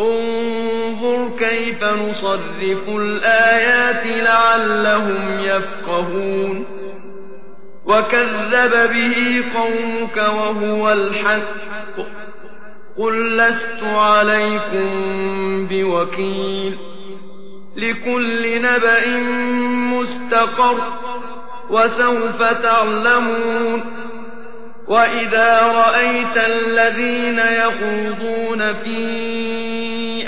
انظر كيف نصرف الآيات لعلهم يفقهون. وكذب به قومك وهو الحق. قل لست عليكم بوكيل. لكل نبأ مستقر وسوف تعلمون. وإذا رأيت الذين يخوضون فيه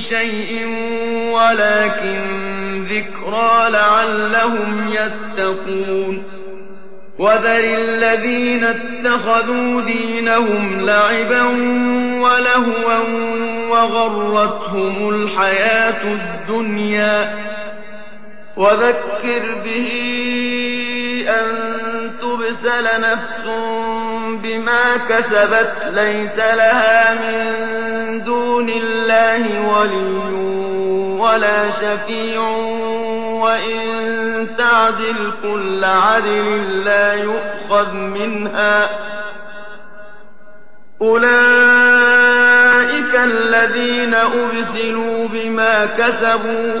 شيء ولكن ذكرى لعلهم يتقون وذل الذين اتخذوا دينهم لعبا ولهوا وغرتهم الحياة الدنيا. وذكر به تجزل نفس بما كسبت ليس لها من دون الله ولي ولا شفيع. وإن تعدل كل عدل لا يؤخذ منها. أولئك الذين أرسلوا بما كسبوا.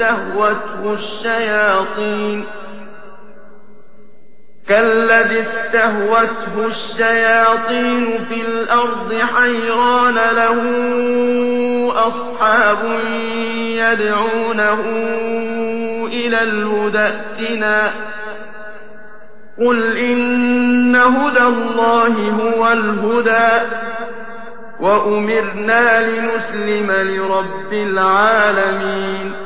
استهوته الشياطين كالذي استهوته الشياطين في الأرض حيران له أصحاب يدعونه إلى الهدى اتنا قل إن هدى الله هو الهدى وأمرنا لنسلم لرب العالمين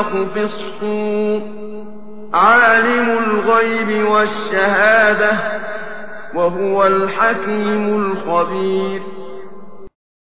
ينفخ في الصور عالم الغيب والشهادة وهو الحكيم الخبير